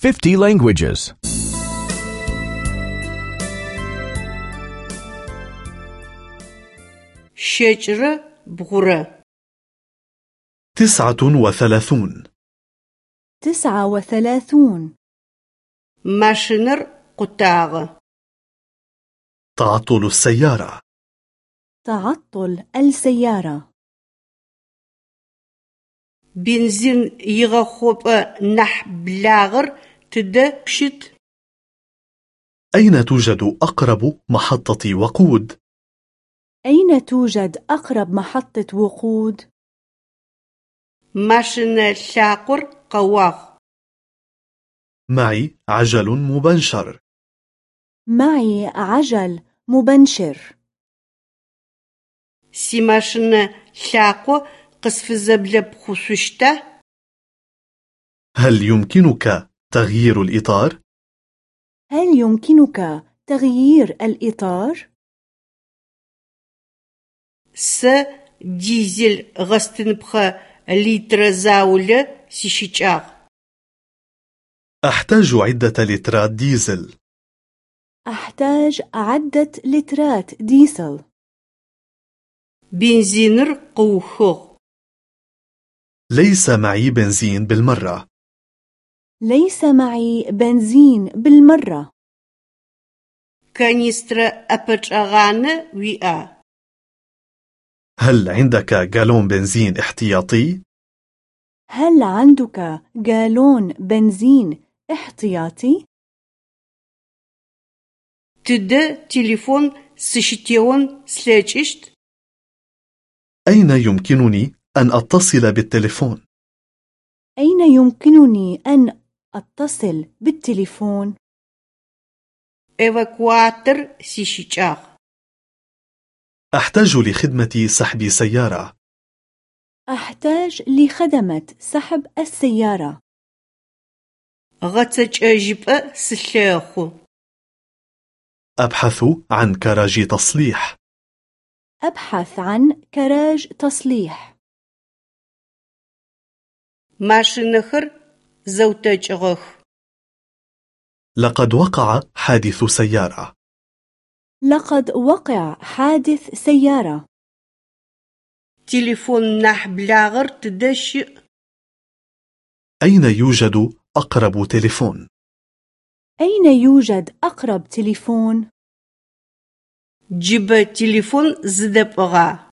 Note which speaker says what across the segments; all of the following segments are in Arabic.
Speaker 1: 50 languages.
Speaker 2: بغرة
Speaker 3: تسعة وثلاثون.
Speaker 4: تسعة وثلاثون.
Speaker 2: ماشينر قطاغ
Speaker 3: تعطل السيارة.
Speaker 4: تعطل السيارة.
Speaker 2: بنزين يغخوب نح بلاغر تدشت
Speaker 3: أين توجد أقرب محطة وقود؟
Speaker 4: أين توجد أقرب محطة وقود؟
Speaker 2: ماشينة شاقر قواغ
Speaker 3: معي عجل مبنشر.
Speaker 4: معي عجل مبنشر.
Speaker 2: سي ماشينة شاقو قصف زبلب خصوشتا؟
Speaker 3: هل يمكنك تغيير الإطار؟
Speaker 4: هل يمكنك تغيير الإطار؟
Speaker 2: س ديزل غستنبخ لتر زاولة سيشيشاغ
Speaker 3: أحتاج عدة لترات ديزل.
Speaker 4: أحتاج عدة لترات ديزل.
Speaker 2: بنزينر قوخوغ.
Speaker 3: ليس معي بنزين بالمرة.
Speaker 4: ليس معي بنزين بالمرة
Speaker 2: كانيستر أبتشاغان ويا
Speaker 3: هل عندك جالون بنزين احتياطي؟
Speaker 4: هل عندك جالون بنزين احتياطي؟
Speaker 2: تد تليفون سشتيون سلاجشت
Speaker 3: أين يمكنني أن أتصل بالتليفون؟
Speaker 4: أين يمكنني أن أتصل بالتليفون؟
Speaker 2: إيفاكواتر سيشيشاغ
Speaker 3: أحتاج لخدمة سحب سيارة.
Speaker 4: أحتاج لخدمة سحب السيارة.
Speaker 2: غتج أجيب سلاخو
Speaker 3: أبحث عن كراج تصليح.
Speaker 4: أبحث عن كراج تصليح.
Speaker 2: ماشينخر زوتجغخ
Speaker 3: لقد وقع حادث سيارة
Speaker 4: لقد وقع حادث سيارة
Speaker 2: تليفون نح بلاغر تدش
Speaker 3: أين يوجد أقرب تليفون؟
Speaker 4: أين يوجد أقرب تليفون؟
Speaker 2: جيب تليفون زدبغا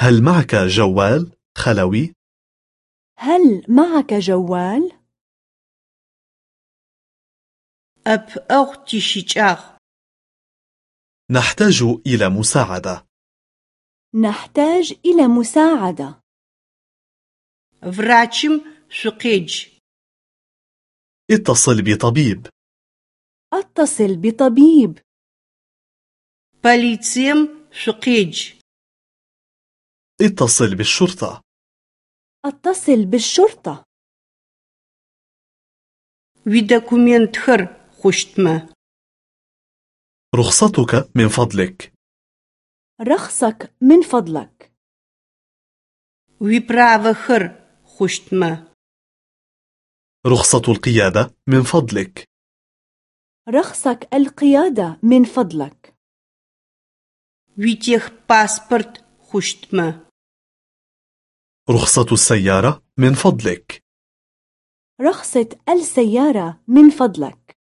Speaker 3: هل معك جوال خلوي؟
Speaker 4: هل معك جوال؟
Speaker 2: أب أختي شيشاغ
Speaker 3: نحتاج إلى مساعدة.
Speaker 4: نحتاج إلى مساعدة.
Speaker 2: فراتشم شقيج
Speaker 3: اتصل بطبيب.
Speaker 4: أتصل بطبيب.
Speaker 2: بوليسيم شقيج
Speaker 3: اتصل بالشرطة.
Speaker 4: أتصل بالشرطة.
Speaker 2: ودوكومنتخر خشتما
Speaker 3: رخصتك من فضلك.
Speaker 4: رخصك من فضلك.
Speaker 2: وبراوخر خشتما
Speaker 3: رخصة القيادة من فضلك.
Speaker 4: رخصك القيادة من فضلك.
Speaker 2: ويتيخ باسبورت خشتما
Speaker 3: رخصة السيارة من فضلك.
Speaker 4: رخصة السيارة من فضلك.